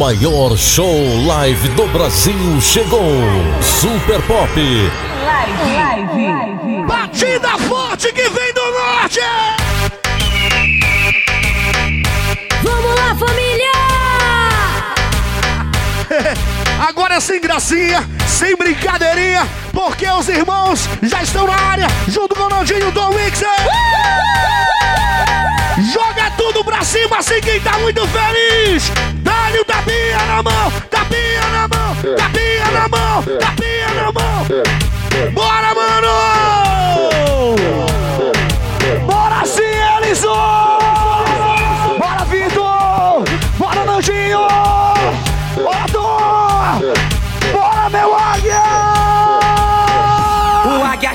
maior show live do Brasil chegou. Super Pop. Live, live, live. Batida forte que vem do norte! Vamos lá, família! Agora é sem gracinha, sem brincadeirinha, porque os irmãos já estão na área, junto com o Naldinho do Mixer. Joga tudo pra cima, assim quem tá muito feliz. Dá-lhe o tapinha na mão, tapinha na mão, tapinha na mão, tapinha na mão. Bora, mano! Bora sim! Bora, Vitor! Bora, Nandinho! Bora, Thor! Bora, meu águia!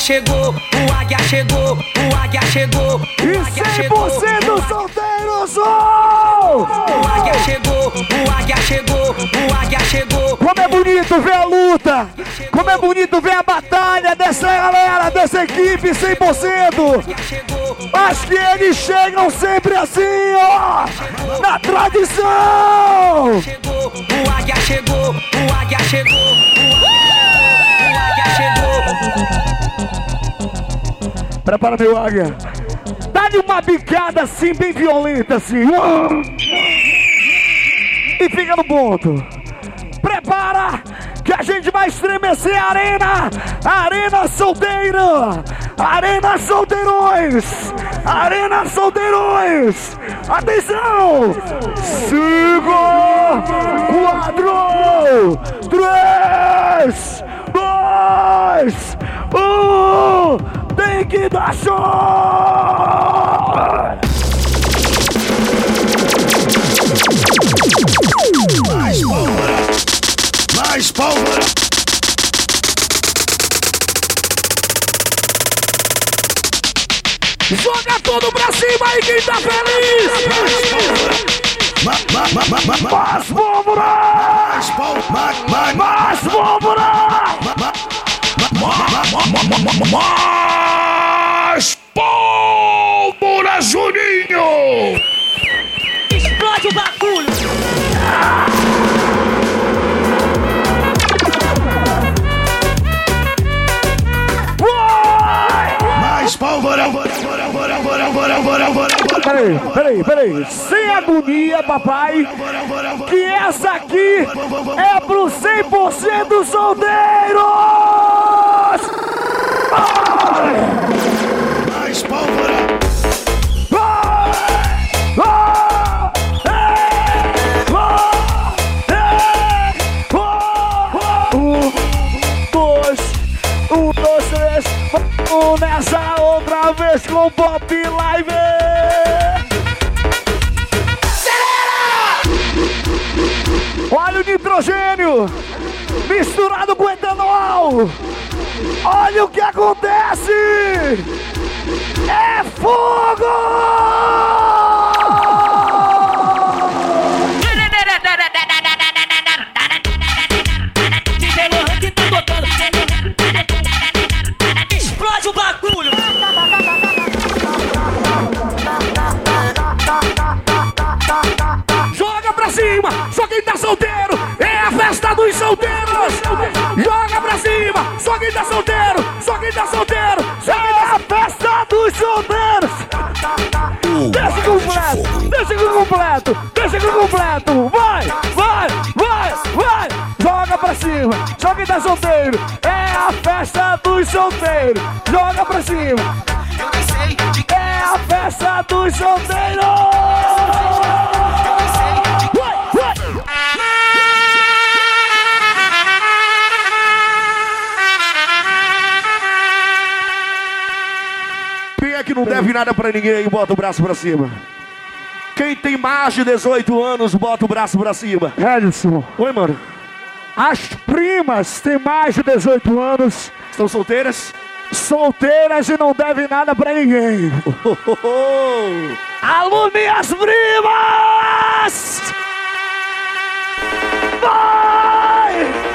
O águia chegou, o águia chegou, o águia chegou, E o águia chegou. 100% solteiro sou! O águia chegou, o águia chegou, o águia chegou. Como é bonito ver a luta! Como é bonito ver a batalha dessa galera, dessa equipe 100%! Chegou, Mas que eles chegam sempre assim, ó! Na tradição! chegou, o águia chegou, o águia chegou, Prepara meu águia! Dá-lhe uma bicada assim, bem violenta assim! E fica no ponto! Prepara! Que a gente vai estremecer a arena! Arena solteira! Arena solteirões! Arena solteirões! Atenção! Cinco, quatro, três, dois, um! Que dar show! Mais pólvora! Mais pólvora! Joga tudo pra cima aí quem tá feliz! Ma, ma, ma, ma, ma, ma, Mais pólvora! mais pólvora! Ma, ma, ma, Mais pólvora! Mais pólvora, Juninho! Explode o bagulho. Mais pólvora! Peraí, peraí, peraí. Sem agonia, papai. Que essa aqui é pro 100% solteiros! Mais acontece. É fogo! Que não deve nada pra ninguém bota o braço pra cima. Quem tem mais de 18 anos, bota o braço pra cima. Edson. Oi, mano. As primas têm mais de 18 anos. Estão solteiras? Solteiras e não devem nada pra ninguém. Alô, minhas primas! Vai!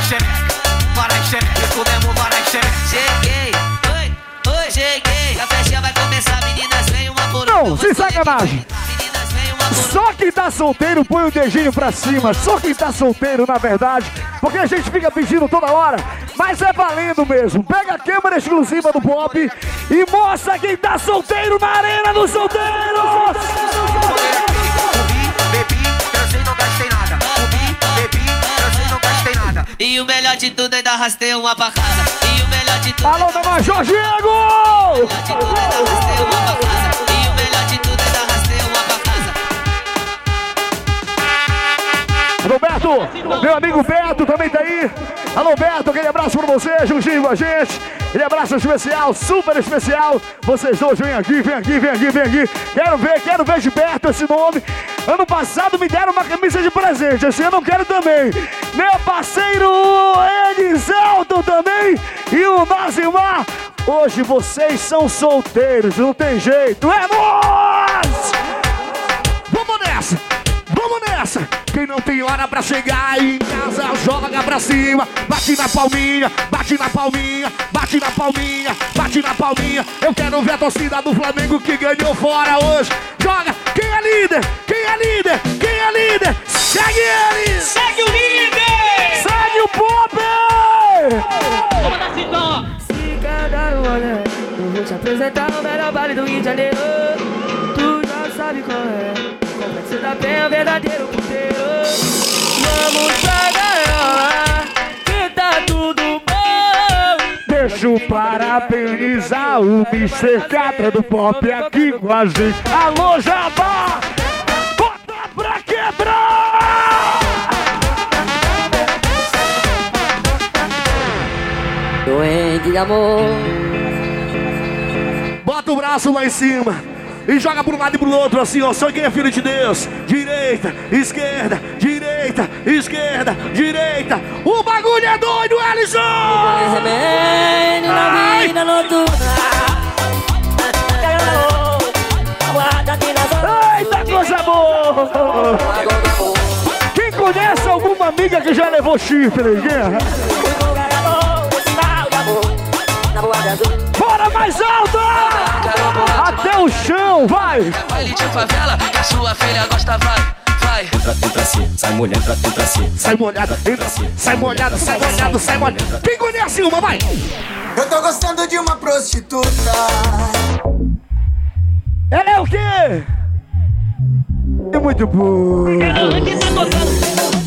xereca, para xereca. E comemos para xereca. Cheguei, oi, oi, cheguei. A festa vai começar, meninas, vem uma. Não, sem sacanagem. Só quem tá solteiro põe o dedinho pra cima. Só quem tá solteiro, na verdade. Porque a gente fica pedindo toda hora. Mas é valendo mesmo. Pega a câmera exclusiva do Pop e mostra quem tá solteiro na Arena dos Solteiros. E o melhor de tudo ainda arrastei uma pra casa. E o melhor de tudo. Alô, da Major Diego! O melhor de tudo ainda arrastei uma pra casa. Beto! Meu amigo Beto também tá aí. Alô, Beto, aquele abraço pra você, juntinho com a gente. Aquele abraço especial, super especial. Vocês dois, vem aqui, vem aqui, vem aqui, vem aqui. Quero ver, quero ver de perto esse nome. Ano passado me deram uma camisa de presente, esse ano eu quero também. Meu parceiro Elisaldo também e o Nazimar. Hoje vocês são solteiros, não tem jeito, é nós! Vamos nessa! Vamos nessa! Quem não tem hora pra chegar em casa, joga pra cima, bate na palminha, bate na palminha, bate na palminha, bate na palminha. Eu quero ver a torcida do Flamengo que ganhou fora hoje. Joga! Quem é líder? Quem é líder? Quem é líder? Segue ele! Segue o líder! Segue o Pop! Vamos dar então, Se cada rolê, eu vou te apresentar o melhor baile do Rio de Janeiro. Tu já sabe qual é. Complexo da Penha, verdadeiro parabenizar o Mr. Catra do Pop aqui com a gente. Alô, Jabá! Bota pra quebrar! Doente de amor. Bota o braço lá em cima e joga pro lado e pro outro assim, ó. Só quem é filho de Deus. Direita, esquerda, direita, esquerda, direita. O bagulho é doido, Ellison! Recebendo na vida noturna. Eita, coisa boa! Quem conhece alguma amiga que já levou chifre? É? Bora mais alto! Até o chão, vai! Baile de favela, que a sua filha gosta, vai, vai. Entra, entra assim, sai molhando, entra, entra assim. Sai molhado, entra, sai molhado, sai molhado, sai molhado. Quem conhece uma, vai! Eu tô gostando de uma prostituta. Ela é o quê? É muito bom.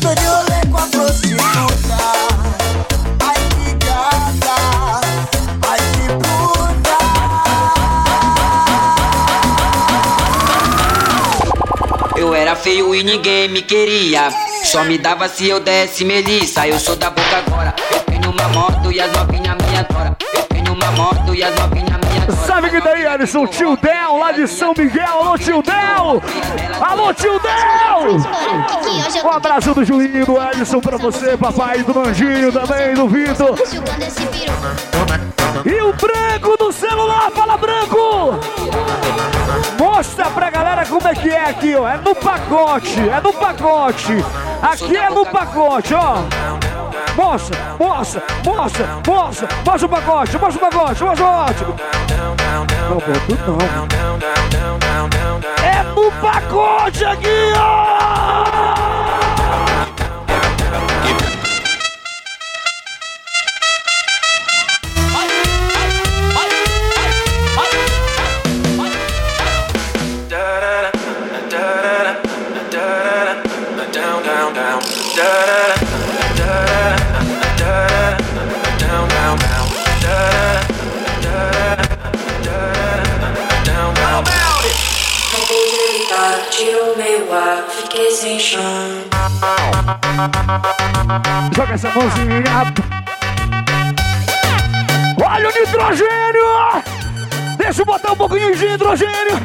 Tô de rolê com a prostituta. Feio e ninguém me queria. Só me dava se eu desse melissa. Eu sou da boca agora. Eu tenho uma moto e as novinhas me adoram. Eu tenho uma moto e as novinhas me adoram. Sabe que daí, Alisson? Tio Del, lá de São Miguel. Alô, tio Del! Alô, tio Del! Um abraço do Julinho, do Alisson pra você, papai, do Manjinho também, do Vitor. E o branco do celular, fala branco! Mostra pra galera como é que é aqui, ó. É no pacote, é no pacote. Aqui é no pacote, ó. Mostra, mostra, mostra, mostra, mostra o pacote, mostra o pacote, mostra o pacote. Não, boto não. É no pacote aqui, ó. Ar, fiquei sem chão. Joga essa mãozinha. Olha o nitrogênio! Deixa eu botar um pouquinho de hidrogênio,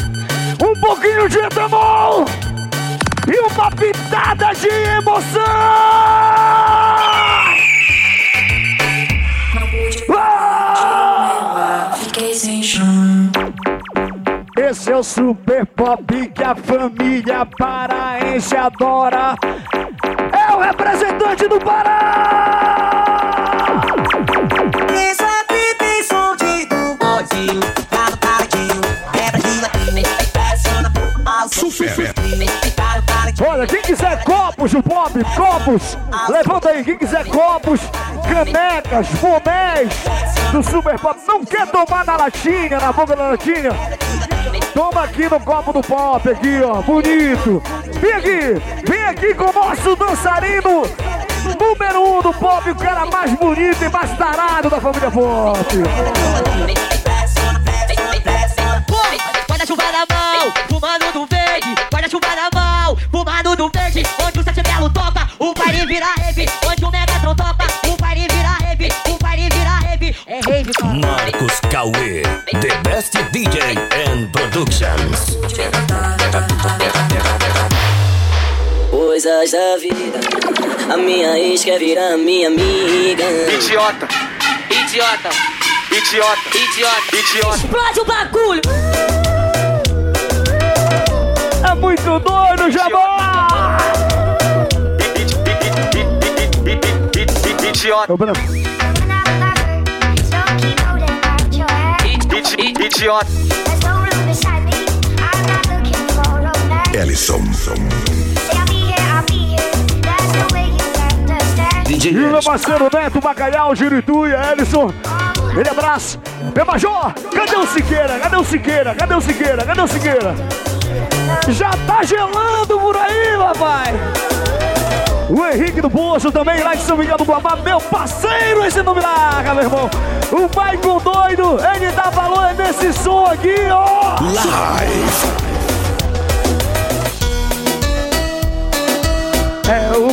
um pouquinho de etanol e uma pitada de emoção! Ah! Fiquei sem chão. Esse é o super pop que a família paraense adora. É o representante do Pará! Isso aqui tem som de do bodinho, Olha, quem quiser copos do pop, copos, levanta aí. Quem quiser copos, canecas, bonés do Super Pop, não quer tomar na latinha, na boca da latinha? Toma aqui no copo do pop, aqui, ó, bonito. Vem aqui, vem aqui com o nosso dançarino número um do pop, o cara mais bonito e mais tarado da família pop. Guarda-chuva na mão, fumando do verde. Guarda-chuva na mão, fumando do verde. Onde o Sete Belo toca, o baile vira rave. Onde o Megatron toca, o baile vira rave. O baile vira rave. É rave, Marcos Cauê, The Best DJ and Productions. Coisas da vida. A minha ex quer virar minha amiga. Idiota, Idiota, idiota, idiota. idiota. Explode o bagulho! É muito doido, Jabá! Idiota, idiota. Ellison. E o meu parceiro Neto, Bacalhau, Girituia, Ellison. Ele abraço. Meu Major, cadê o Siqueira? Cadê o Siqueira? Cadê o Siqueira? Cadê o Siqueira? Já tá gelando por aí, papai. O Henrique do Poço também, lá de São Miguel do Guamá, meu parceiro, esse não me larga, meu irmão. O Michael doido, ele dá valor nesse som aqui, ó. Live. É o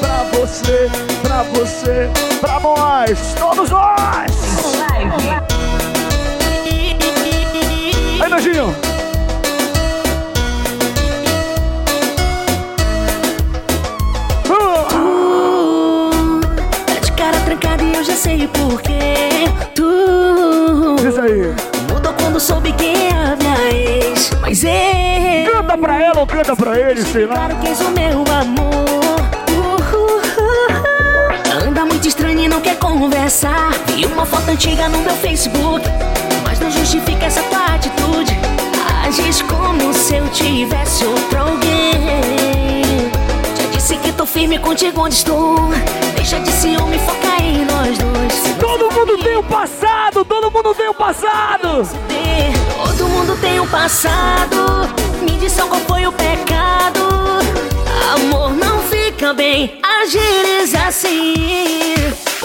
pra você, pra você, pra nós, todos nós! Aí, Nojinho! Tá de cara trancada e eu já sei o porquê. Tu Diz aí! mudou quando soube quem é a minha ex. Mas ele. Canta pra ela ou canta pra ele, sei lá. Claro que és o meu amor. Conversar. Vi uma foto antiga no meu Facebook. Mas não justifica essa tua atitude. Agis como se eu tivesse outro alguém. Já disse que tô firme contigo onde estou. Deixa de ciúme, foca em nós dois. Todo mundo tem um passado, todo mundo tem um passado! Todo mundo tem um passado. Me diz qual foi o pecado. Amor não fica bem, agires assim.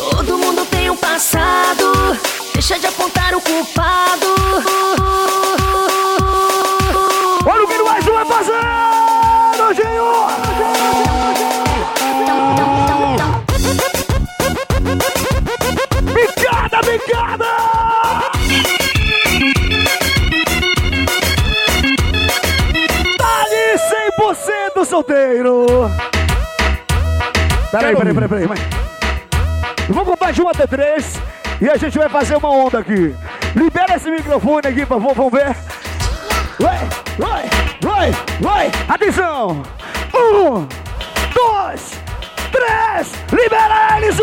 Todo mundo tem um passado. Deixa de apontar o culpado. Olha o que mais um vai fazer, Nojinho! Bicada, bicada! Dali 100% solteiro! Peraí, peraí, peraí, peraí. Vamos contar de 1 até 3 e a gente vai fazer uma onda aqui. Libera esse microfone aqui, por favor, vamos ver. Vai, vai, vai, vai! Atenção! Um, dois, três! Libera eles!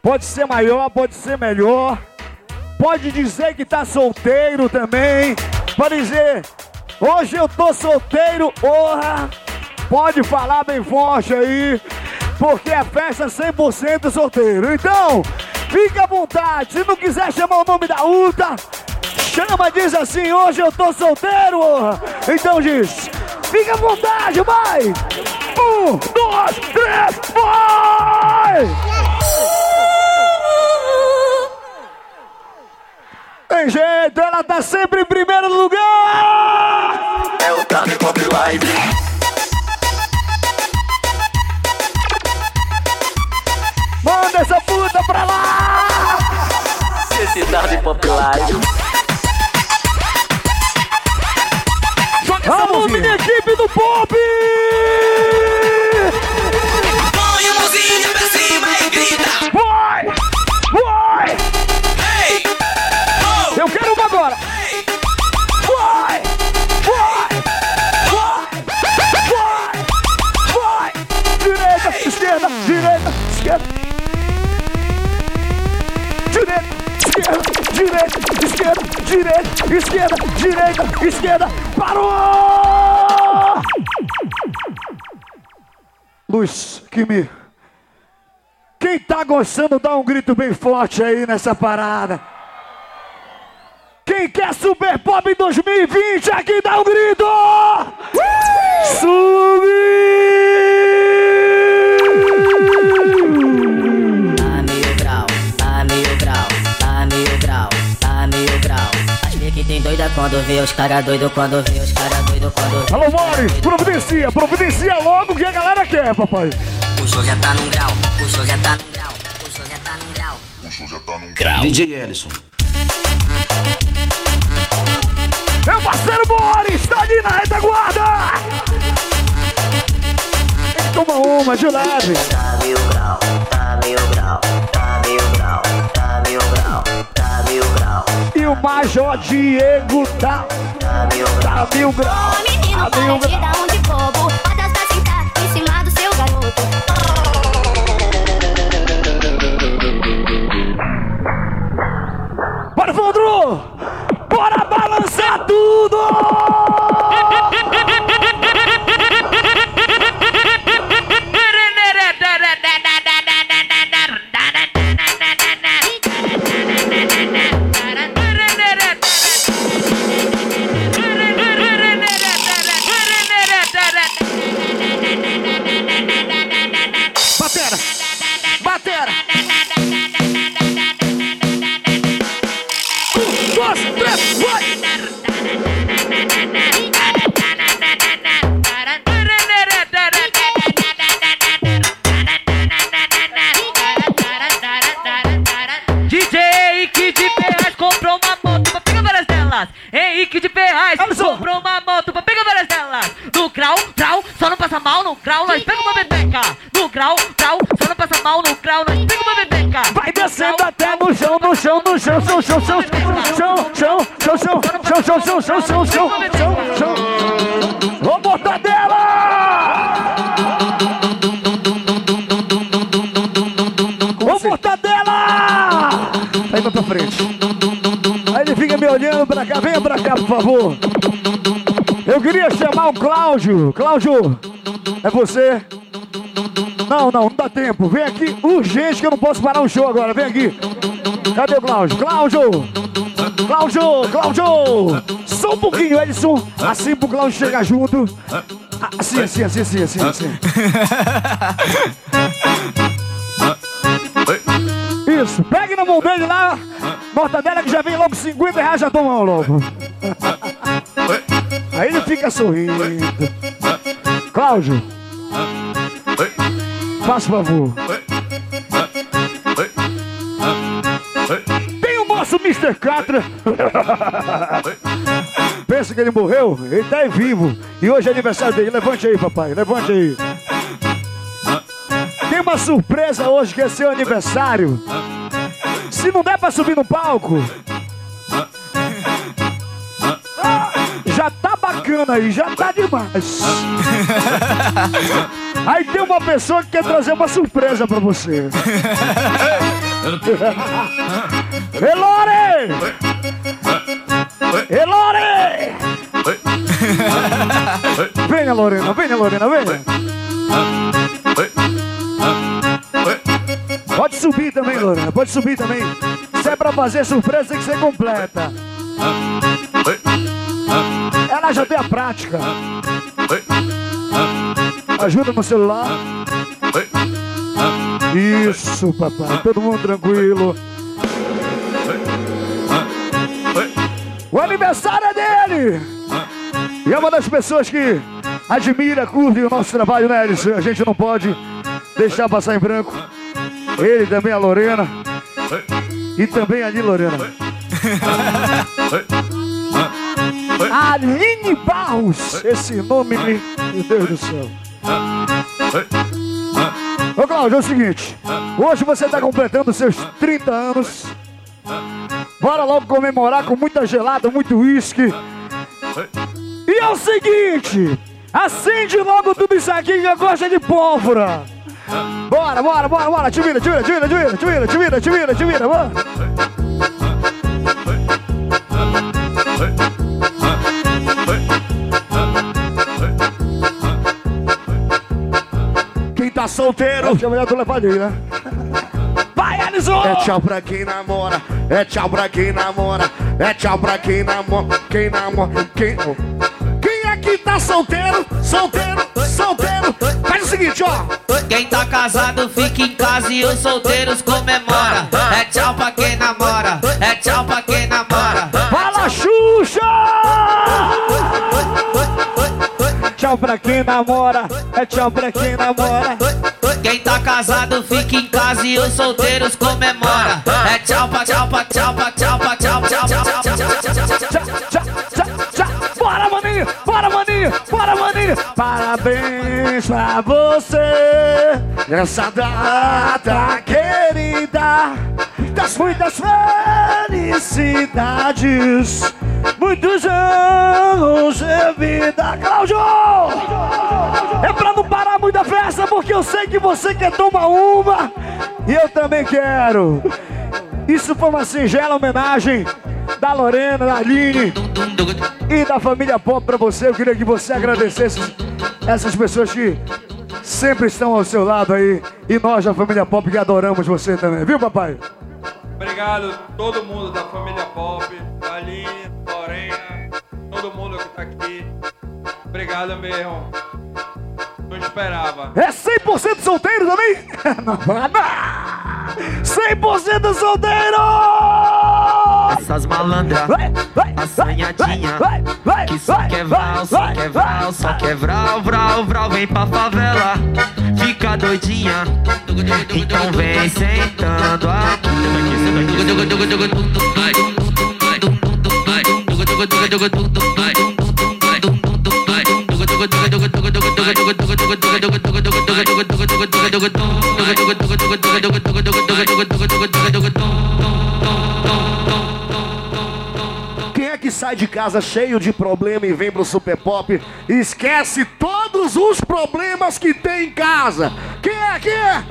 Pode ser maior, pode ser melhor. Pode dizer que tá solteiro também. Pode dizer, hoje eu tô solteiro, porra. Pode falar bem forte aí, porque a festa é 100% solteiro. Então, fique à vontade. Se não quiser chamar o nome da UTA, chama, diz assim, hoje eu tô solteiro, porra. Então diz, fique à vontade, vai. Um, dois, três, vai! Jeito, ela tá sempre em primeiro lugar! É o Tarde Pop Live. Manda essa puta pra lá! Esse Tarde Pop Live. Alô, minha equipe do Pop! Direita, esquerda, direita, esquerda, direita, esquerda. Parou! Luz, que me. Quem tá gostando, dá um grito bem forte aí nessa parada. Quem quer Super Pop 2020, aqui dá um grito! Subir! Quando vê os cara doido, quando vê os cara doido, quando vê. Alô, Mores, providencia, providencia logo o que a galera quer, papai. O show já tá num grau, o show já tá num grau, o show já tá num grau. O show já tá num grau. DJ Ellison. Meu parceiro Boris, tá ali na retaguarda! Toma uma, de leve. Tá mil grau, tá mil grau, tá mil grau, tá mil grau, tá mil grau, o Major Diego tá, tá mil grau. tá mil grau. Ô menino, Tá mil dar um de bobo. Bota pra sentar em cima do seu garoto. Bora, Vandro! Bora balançar tudo! Cláudio, é você? Não, não, não dá tempo. Vem aqui urgente que eu não posso parar o show agora. Vem aqui. Cadê o Cláudio? Cláudio! Cláudio! Cláudio! Só um pouquinho, Edson. Assim pro Cláudio chegar junto. Assim, assim, assim, assim, assim, assim. Isso, pegue na mão dele lá. Mortadela que já vem logo 50 reais, já toma logo. Aí ele fica sorrindo. Cláudio. Faça favor. Tem o nosso Mr. Catra. Pensa que ele morreu? Ele tá aí vivo. E hoje é aniversário dele. Levante aí, papai. Levante aí. Tem uma surpresa hoje que é seu aniversário. Se não der pra subir no palco. Bacana aí, já tá demais. Aí tem uma pessoa que quer trazer uma surpresa pra você. Elore! Elore! Venha, Lorena, venha, Lorena, venha. Pode subir também, Lorena, pode subir também. Se é pra fazer surpresa, tem que ser completa. Ela já tem a prática. Ajuda no celular. Isso, papai. Todo mundo tranquilo. O aniversário é dele! E é uma das pessoas que admira, curte o nosso trabalho, né, Alisson? A gente não pode deixar passar em branco. Ele também, a Lorena. E também ali, Lorena. Aline Barros. Esse nome, me- meu Deus do céu. Ô, Cláudio, é o seguinte. Hoje você está completando seus 30 anos. Bora logo comemorar com muita gelada, muito uísque. E é o seguinte. Acende logo tudo isso aqui que gosta de pólvora. Bora, bora, bora, bora. Te vira, te vira, te vira, te vira, te vira, te vira, te vira, te vira, bora. Tá solteiro. Que é melhor tu né? Vai, Alisson! É tchau pra quem namora, é tchau pra quem namora, é tchau pra quem namora, quem namora, quem. Quem aqui tá solteiro? Solteiro, solteiro. Faz o seguinte, ó. Quem tá casado fica em casa e os solteiros comemora. É tchau pra quem namora, é tchau pra quem namora. Fala, Xuxa! Tchau pra quem namora, é tchau pra quem namora. Quem tá casado fica em casa e os solteiros comemora. É tchau pra tchau pra tchau pra tchau pra tchau tchau tchau tchau tchau tchau tchau Bora, maninho! Bora, maninho! Bora, maninho! Parabéns pra você nessa data querida das muitas felicidades, muitos anos de vida. Cláudio! É pra não parar muita festa, porque eu sei que você quer tomar uma e eu também quero. Isso foi uma singela homenagem da Lorena, da Aline e da família Pop pra você. Eu queria que você agradecesse essas pessoas que sempre estão ao seu lado aí. E nós da família Pop que adoramos você também, viu, papai? Obrigado todo mundo da família Pop, da Aline, Lorena, todo mundo que tá aqui. Obrigado mesmo. Não esperava. É 100% solteiro também? Não, não. 100% solteiro! Essas malandras, assanhadinha, que só quer vral, só quer vral, só quer vral, vral, vral, vem pra favela, fica doidinha, então vem sentando aqui. Quem é que sai de casa cheio de problema e vem pro Super Pop esquece todos os problemas que tem em casa? Quem é? Quem é?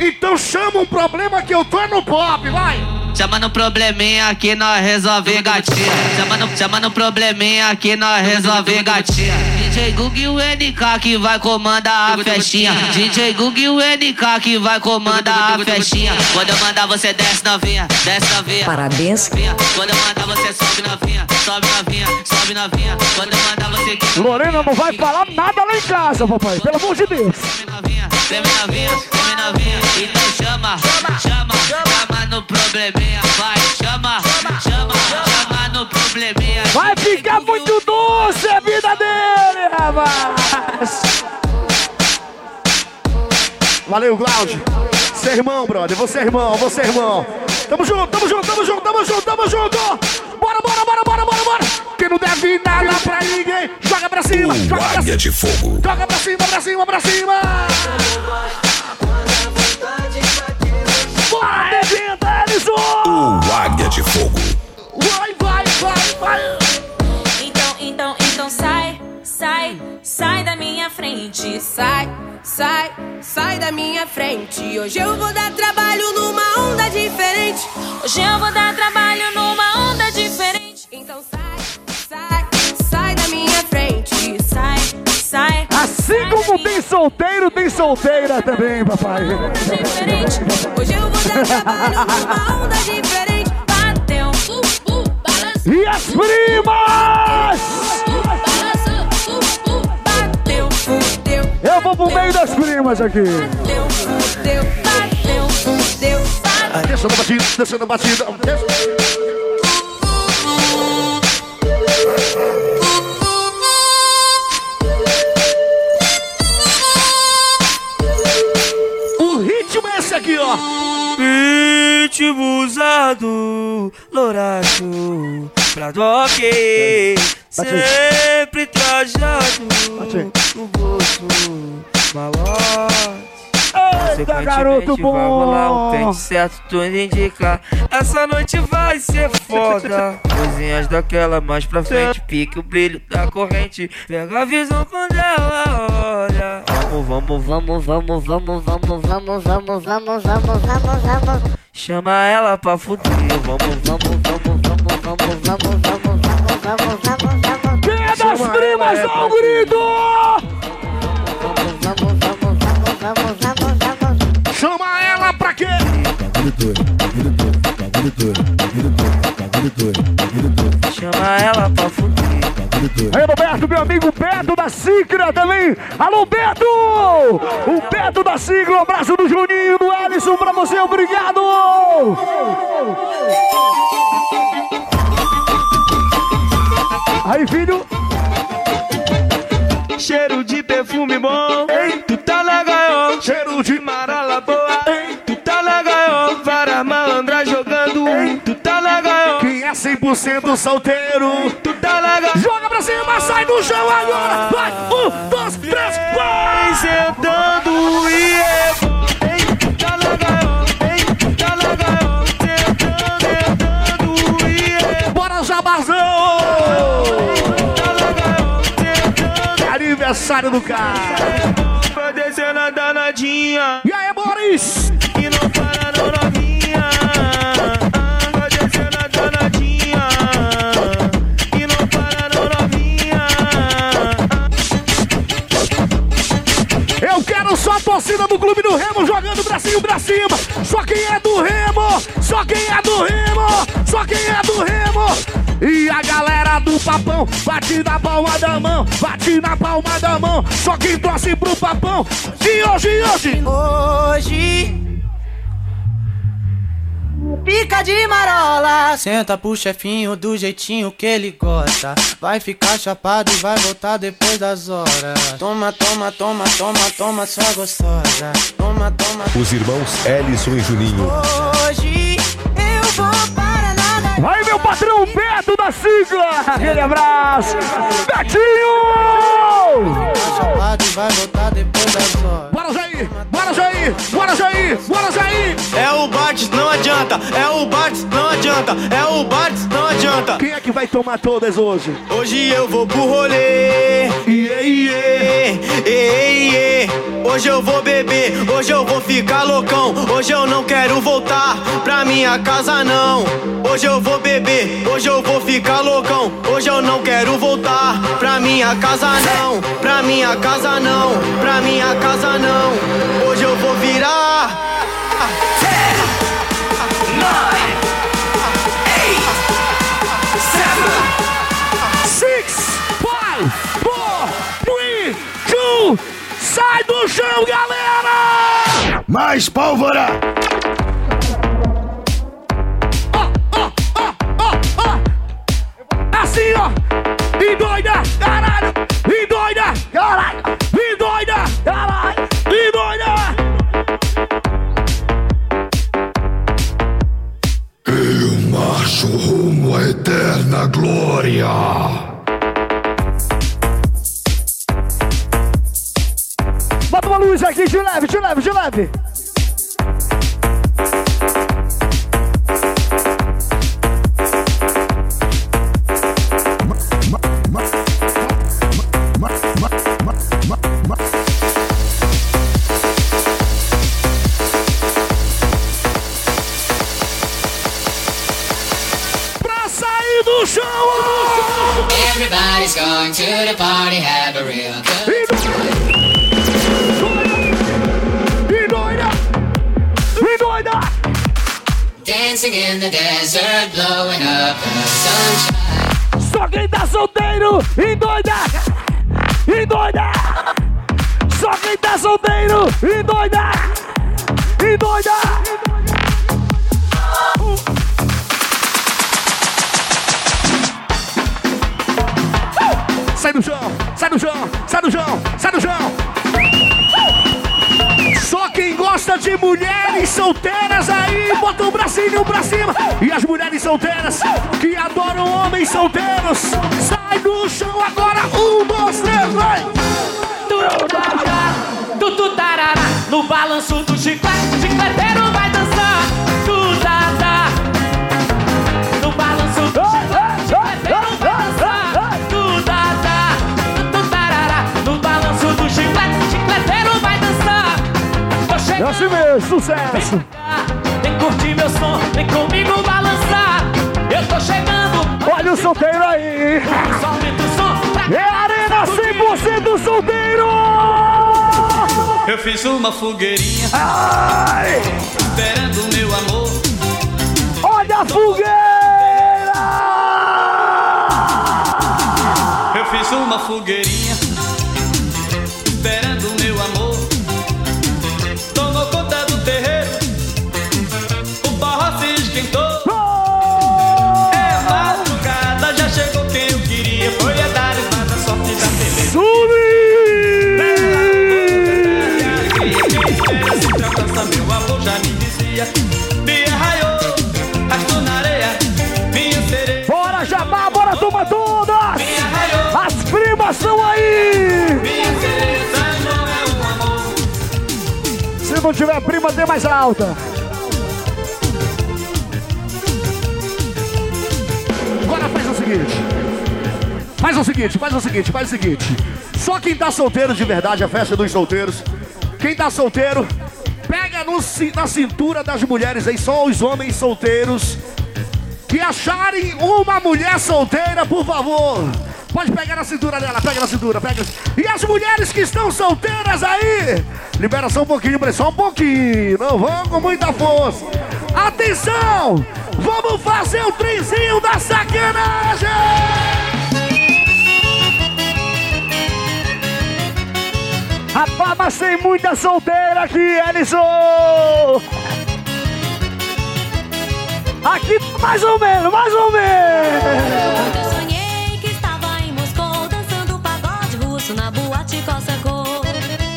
Então chama um problema que eu tô no pop, vai! Chama no probleminha que nós resolve gatinha. Chama no, chama no probleminha que nós resolve gatinha. DJ Gug e o NK que vai comandar a festinha. DJ Gug e o NK que vai comandar a festinha. Quando eu mandar você desce novinha, desce novinha. Parabéns. Quando eu mandar você sobe novinha, sobe novinha, sobe novinha. Quando eu mandar você Lorena não vai falar nada lá em casa, papai, pelo amor de Deus. Treme novinha, treme novinha. Então chama, chama, chama, chama no probleminha, vai, chama, chama, chama no probleminha. Vai ficar muito Valeu, Cláudio. Você é irmão, brother. Você é irmão, você é irmão. Tamo junto, tamo junto, tamo junto, tamo junto, tamo junto. Bora, bora, bora, bora, bora, bora. Quem não deve nada pra ninguém, joga pra cima, joga pra cima. De fogo. Joga pra cima, pra cima, pra cima. Bora, arrebenta, Ellison. O Águia de Fogo. Vai, vai, vai, vai. Então, então, então sai, sai, sai da minha frente, sai, sai, sai da minha frente. Hoje eu vou dar trabalho numa onda diferente. Hoje eu vou dar trabalho numa onda diferente. Então sai, sai, sai da minha frente, sai, sai. Assim como tem solteiro, tem solteira também, papai. Diferente. Hoje eu vou dar trabalho numa onda diferente. Bateu, uh, uh, balançou. E as primas? eu vou pro meio das primas aqui. Descendo batida, descendo batida. O ritmo é esse aqui, ó. Ritmo usado, louracho, pra doque. Sempre trajado no bolso, malote. Eita, garoto Consequentemente, vai rolar um bom! pente certo, tudo indica. Essa noite vai ser foda. Coisinhas daquela mais pra frente, pique o brilho da corrente. Pega a visão quando ela olha. Vamos, vamos, vamos, vamos, vamos, vamos, vamos, vamos, vamos, vamos, vamos, vamos. Chama ela pra fuder. Vamos, vamos, vamos, vamos, vamos, vamos, vamos, vamos, vamos, vamos, vamos. Das primas, um grito! Chama ela pra quê? Chama ela pra fuder. Aí, Roberto, meu amigo Beto da Cicra também. Alô, Beto! O Beto da Cicra, um abraço do Juninho, do Alisson pra você, obrigado! Aí, filho. sendo solteiro. Joga pra cima, sai do chão agora. Vai, um, dois, três, vai. Sentando e eu. Aniversário do cara. Vai descendo a danadinha. E aí, Boris? Pra cima. Só quem é do Remo, só quem é do Remo, só quem é do Remo. E a galera do papão bate na palma da mão, bate na palma da mão. Só quem torce pro papão. E hoje, hoje. Hoje. Pica de marola. Senta pro chefinho do jeitinho que ele gosta. Vai ficar chapado e vai voltar depois das horas. Toma, toma, toma, toma, toma, sua gostosa. Toma, toma. Os irmãos Ellison e Juninho. Hoje eu vou Vai, meu patrão Beto da sigla. Aquele abraço. Betinho! Vai voltar depois das horas. Bora, Jair! Bora, Jair! Bora, Jair! Bora, Jair! É o Bartz, não adianta. É o Bartz, não adianta. É o Bartz, não adianta. Quem é que vai tomar todas hoje? Hoje eu vou pro rolê. Ei, ei, hoje eu vou beber, hoje eu vou ficar loucão. Hoje eu não quero voltar pra minha casa, não. Hoje eu vou beber, hoje eu vou ficar loucão. Hoje eu não quero voltar pra minha casa, não. Pra minha casa, não. Pra minha casa, não. Hoje eu vou virar. Six, five, four, three, two, sai do chão, galera! Mais pólvora! Assim, ó! E doida, caralho! E doida, caralho! E doida, caralho! E doida! Eu marcho rumo à eterna glória. Bota uma luz aqui, de leve, de leve, de leve! Going to the party, have a real good E doida! E doida! dancing in the desert, blowing up the sunshine. Só quem tá solteiro e doida! E! Só quem tá solteiro bota o bracinho pra cima. E as mulheres solteiras que adoram homens solteiros, sai do chão agora. Um, dois, três, vai. Tu tu tarará, no balanço do chiclete, chicleteiro vai dançar. Tu tá tá. No balanço do chiclete, chicleteiro vai dançar. Tu tá tá. Tu tarará, no balanço do chiclete, chicleteiro vai dançar. É assim mesmo, sucesso. Vem comigo balançar. Eu tô chegando. Olha o solteiro aí. É Arena 100% solteiro. Eu fiz uma fogueirinha Ai. esperando o meu amor. Olha a fogueira. Eu fiz uma fogueirinha Todas. As primas são aí. Se não tiver prima, dê mais alta. Agora faz o seguinte. Faz o seguinte, faz o seguinte, faz o seguinte. Só quem tá solteiro de verdade, a festa dos solteiros. Quem tá solteiro, pega no na cintura das mulheres aí, só os homens solteiros. Que acharem uma mulher solteira, por favor. Pode pegar na cintura dela, pega na cintura, pega. E as mulheres que estão solteiras aí, libera só um pouquinho, só um pouquinho. Não vão com muita força. Atenção! Vamos fazer o trenzinho da sacanagem! Rapaz, mas tem muita solteira aqui, Ellison! Aqui, mais ou menos, mais ou menos! Eu sonhei que estava em Moscou dançando pagode russo na boate Cossacô.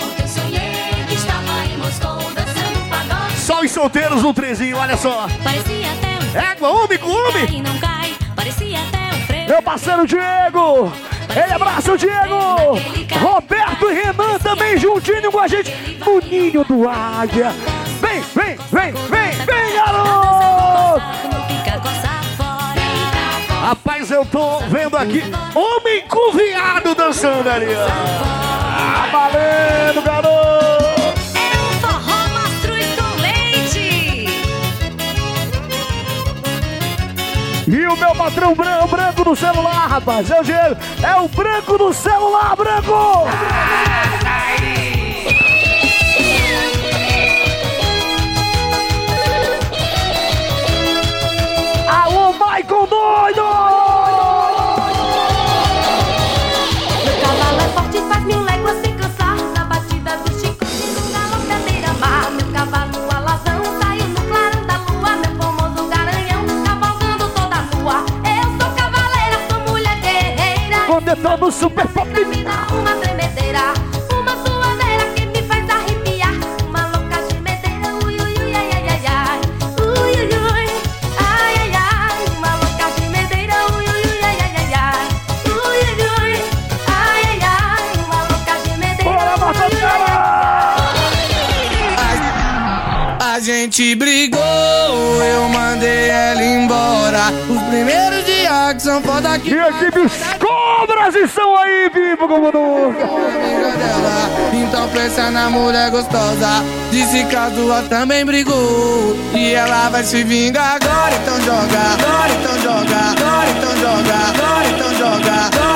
Ontem sonhei que estava em Moscou dançando pagode. Só os solteiros no trenzinho, olha só! Parecia até um Égua, homem com homem! não cai. Parecia até um freio. Meu parceiro Diego! Ele abraça o Diego! Roberto e Renan também juntinho com a gente no ninho do Águia! Vem, vem, vem, vem, garoto! Rapaz, eu tô vendo aqui homem com viado dançando ali! Ah, valendo, garoto! É um forró mastruz com leite. E o meu patrão branco, branco do celular, rapaz, é o Diego! É o branco do celular, branco! Alô, doido! Meu cavalo é forte, faz mil léguas sem cansar. Na batida do chicote, galo da beira-mar. Meu cavalo alazão saiu no clarão da lua. Meu famoso garanhão cavalgando toda nua. Eu sou cavaleira, sou mulher guerreira. Contentando super pop! Me dá uma tremedeira, A gente brigou, eu mandei ela embora. Os primeiros dias que são foda que E a equipe os Cobras estão aí, vivo como nunca! Então pensa na mulher gostosa. Disse que as duas também brigou. E ela vai se vingar agora, então joga. Agora então joga. Agora então joga. Agora então joga. Agora então joga.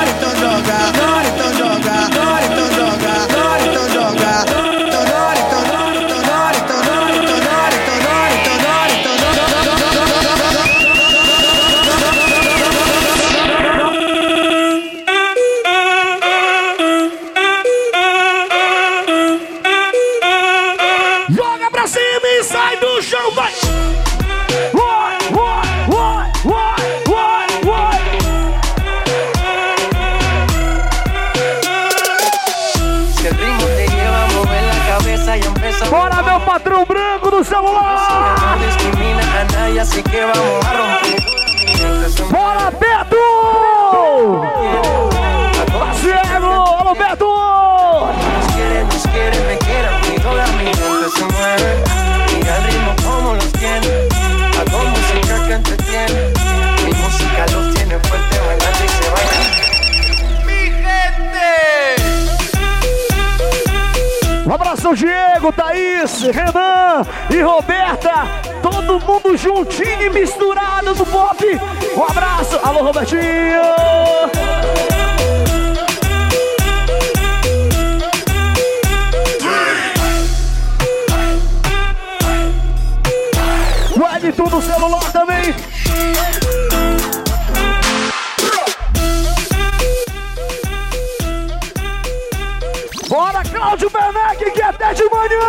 Cláudio Bernec, que é até de manhã!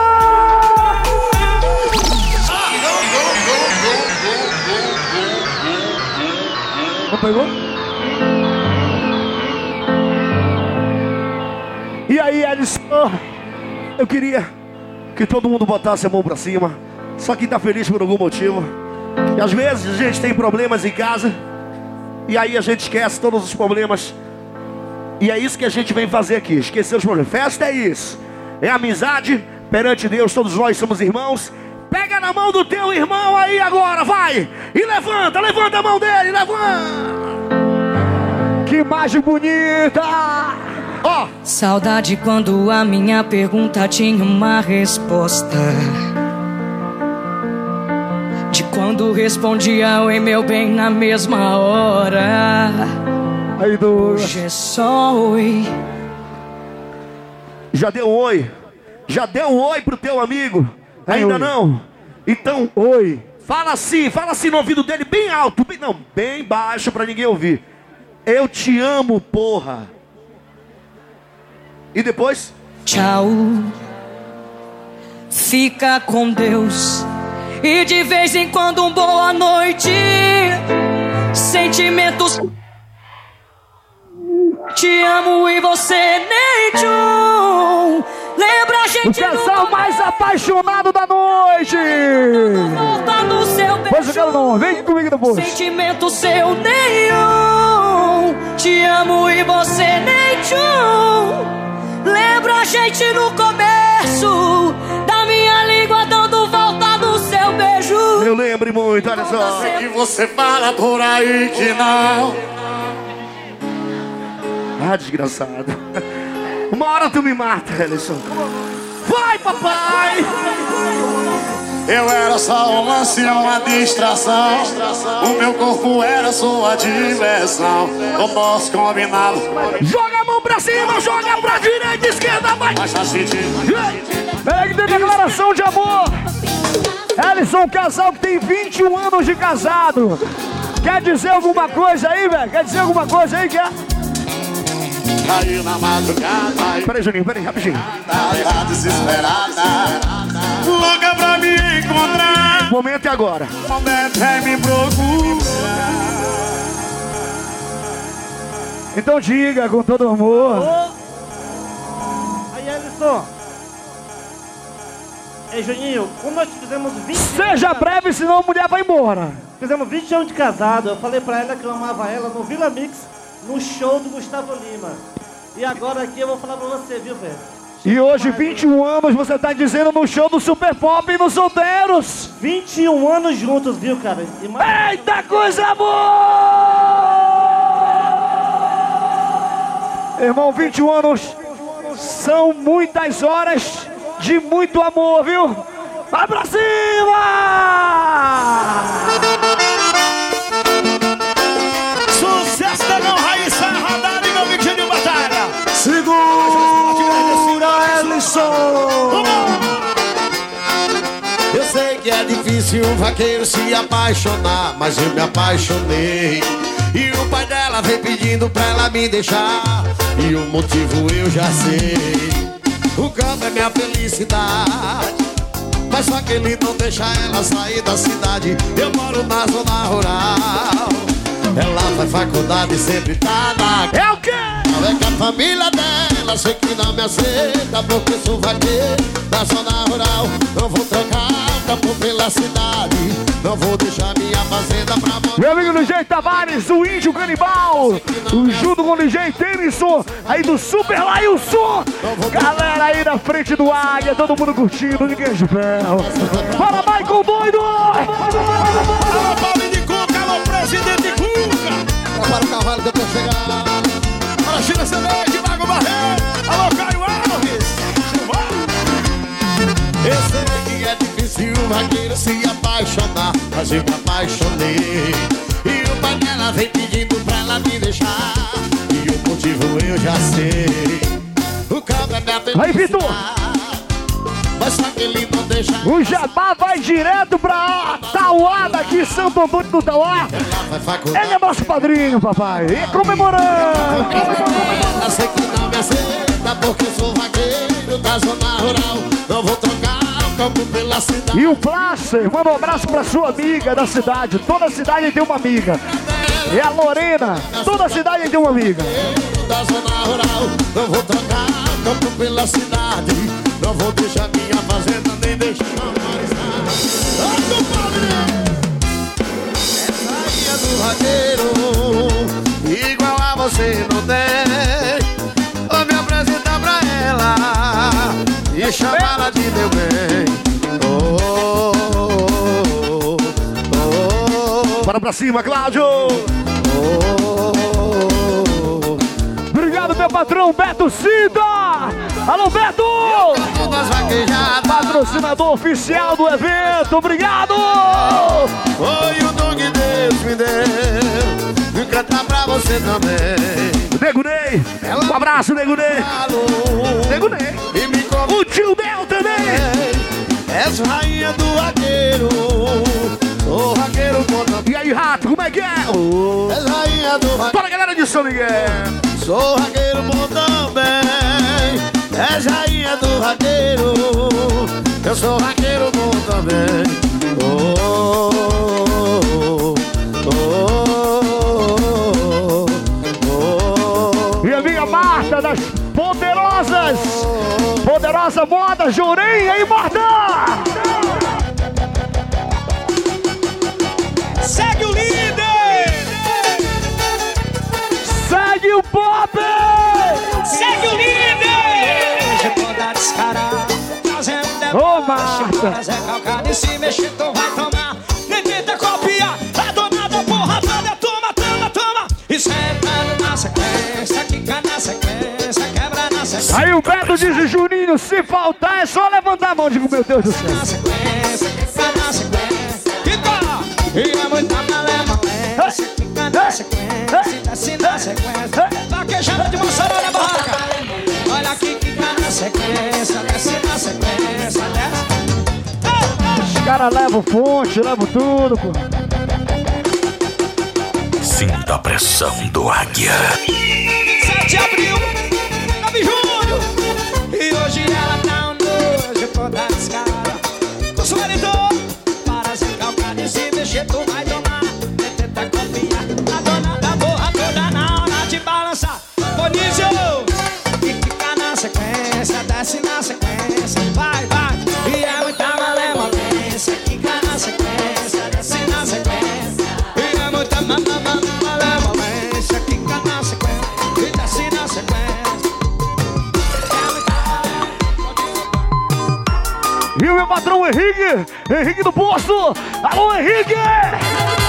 Não pegou? E aí, Edson? Eu queria que todo mundo botasse a mão pra cima. Só quem tá feliz por algum motivo. E às vezes a gente tem problemas em casa. E aí a gente esquece todos os problemas. E é isso que a gente vem fazer aqui, esquecer os problemas. Festa é isso. É amizade perante Deus, todos nós somos irmãos. Pega na mão do teu irmão aí agora, vai! E levanta, levanta a mão dele, levanta! Que imagem bonita! Ó! Saudade quando a minha pergunta tinha uma resposta. De quando respondia oi meu bem na mesma hora. Aí do... Hoje é só oi. Já deu um oi? Já deu um oi pro teu amigo? Ainda oi. não? Então, oi. Fala assim, fala assim no ouvido dele, bem alto, bem, não, bem baixo pra ninguém ouvir. Eu te amo, porra. E depois? Tchau. Fica com Deus. E de vez em quando um boa noite. Sentimentos. Te amo e você nem tchum. Lembra a O gente casal mais apaixonado da noite! volta no seu beijo. Quero não, vem comigo depois. Sentimento seu nenhum. Te amo e você nem tchum. Lembra a gente no começo da minha língua dando volta no seu beijo. Eu lembro muito, olha só. É que você fala por aí que não. Ah, desgraçado. Uma hora tu me mata, Ellison. Vai, papai! Eu era só um lance, uma distração. O meu corpo era sua diversão. Eu posso combinar. Joga a mão pra cima, joga pra direita, esquerda, vai! Tá. Pega de declaração de amor. Ellison, um casal que tem 21 anos de casado. Quer dizer alguma coisa aí, velho? Quer dizer alguma coisa aí? Quer? Caiu na madrugada. Peraí, Juninho, peraí, rapidinho. Tá desesperada. Louca pra me encontrar. O momento é agora. O momento é me procurar. Então diga com todo amor. Aí, Ellison. Ei, Juninho, como nós fizemos 20 Seja breve, senão a mulher vai embora. Fizemos 20 anos de casado. Eu falei pra ela que eu amava ela no Vila Mix, no show do Gustavo Lima. E agora aqui eu vou falar pra você, viu, velho? E hoje, 21 anos, você tá dizendo no show do Super Pop e nos solteiros. 21 anos juntos, viu, cara? Mais- Eita coisa boa! Irmão, 21 anos são muitas horas de muito amor, viu? Vai pra cima! Difícil um vaqueiro se apaixonar, mas eu me apaixonei. E o pai dela vem pedindo pra ela me deixar. E o motivo eu já sei. O campo é minha felicidade. Mas só que ele não deixa ela sair da cidade. Eu moro na zona rural. Ela faz faculdade e sempre tá na É o quê? É que a família dela sei que não me aceita Porque sou vaqueiro da zona rural Não vou trocar o campo pela cidade Não vou deixar minha fazenda pra morar Meu amigo DJ Tavares, o índio canibal, junto com o DJ Tennyson, aí do Super Lailson. Galera aí na frente do Águia, todo mundo curtindo, ninguém de ferro. Fala, Michael doido! Difícil o vaqueiro se apaixonar Mas eu me apaixonei E o pai dela vem pedindo pra ela me deixar E o motivo eu já sei O cabra é minha Aí, Vitor! Mas só que ele não deixa O Jabá vai direto pra Tauá, daqui Santo Antônio do Tauá. Ele é nosso padrinho, papai. E comemorando! Eu sei que não me aceita porque sou vaqueiro da zona rural. Não vou cidade. E o Plácer, manda um abraço pra sua amiga da cidade. Toda cidade tem uma amiga. É a Lorena. Toda cidade tem uma amiga. Da zona rural, não vou trocar campo pela cidade. Não vou deixar minha fazenda nem deixar mais nada. Ô, compadre! Essa aí é do vaqueiro, igual a você não tem. Vou me apresentar pra ela e chamá-la de meu bem. Bora pra cima, Cláudio! Obrigado, meu patrão Beto Cida! Alô, Beto! Patrocinador oficial do evento, obrigado! Foi o dom que Deus me deu. E cantar pra você também. Nego Ney! Um abraço, Nego Ney! Nego Ney! O tio Del também! És rainha do vaqueiro. Aí, rato, como é que é? És rainha do. Para galera de São Miguel! Sou vaqueiro bom também. És rainha do vaqueiro. Eu sou vaqueiro bom também. Oh, oh, oh, oh, oh. E a minha Marta das Poderosas! Poderosa Moda, Jurei, aí, Marta! Segue o líder! Segue o pop! Segue o líder! Hoje toda descarada, fazendo Ô, Marta! Zé Calcado e se mexer, tu vai tomar. Nem tenta copiar, a dona da porra toda, toma, toma, toma. E sentando na sequência, quica na sequência, quebra na sequência. Aí o Beto diz, Juninho, se faltar é só levantar a mão. Digo, meu Deus do céu. Na sequência, quica na sequência! E é muita malé, malé. Quica na sequência, desce na sequência. Vaquejando de Mossoró na barraca. Olha aqui, quica na sequência, desce na sequência, desce. Os caras levam fonte, levam tudo, pô. Sinta a pressão do Águia. 7 de abril, 9 de julho. E hoje ela tá um nojo toda descarada. E se mexer, tu patrão Henrique, Henrique do Posto. Alô, Henrique!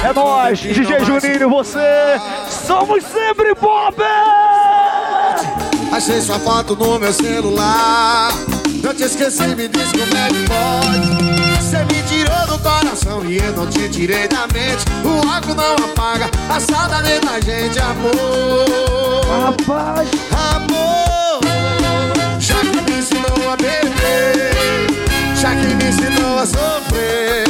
É nóis, DJ Juninho, você. Somos sempre pop! Achei sua foto no meu celular. Eu te esqueci, me diz como é que pode. Você me tirou do coração e eu não te tirei da mente. O álcool não apaga a saudade da gente, amor. Rapaz, amor. Já que me ensinou a beber, já que me ensinou a sofrer.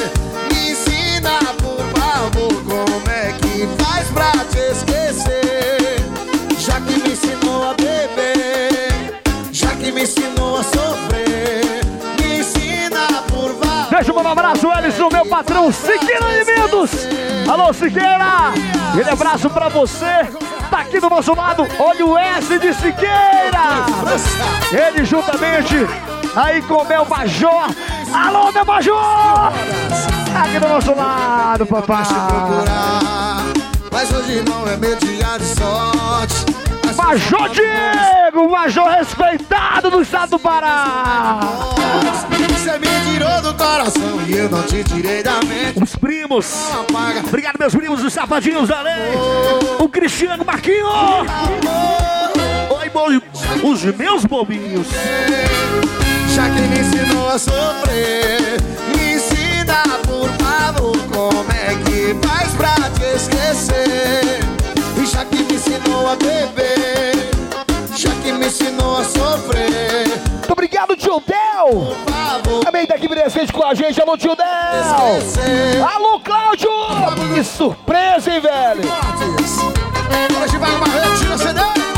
Me ensina, por favor, como é que faz pra te esquecer. Já que me ensinou a beber, já que me ensinou a sofrer. Me ensina, por favor. Deixa eu mandar um abraço, Ellison, meu patrão Siqueira Alimentos. Alô, Siqueira! Aquele abraço pra você. Tá aqui do nosso lado, olha o S de Siqueira. Ele juntamente aí com o meu Major. Alô, meu Major! Aqui do nosso lado, papai. Mas hoje não é meu dia de sorte. Major Diego, Major respeitado do estado do Pará. Você me tirou do coração e eu não te tirei da mente. Os primos. Obrigado, meus primos, os safadinhos da lei. O Cristiano Marquinho. Oi, boi. Os meus bobinhos. Já que me ensinou a sofrer, me ensina, por favor, como é que faz pra te esquecer. Já que me ensinou a beber, já que me ensinou a sofrer. Muito obrigado, tio Del. Também tá aqui presente com a gente. Alô, tio Del. Alô, Cláudio. Que surpresa, hein, velho? Hoje vai uma rede, tira CD.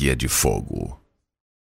Águia de Fogo.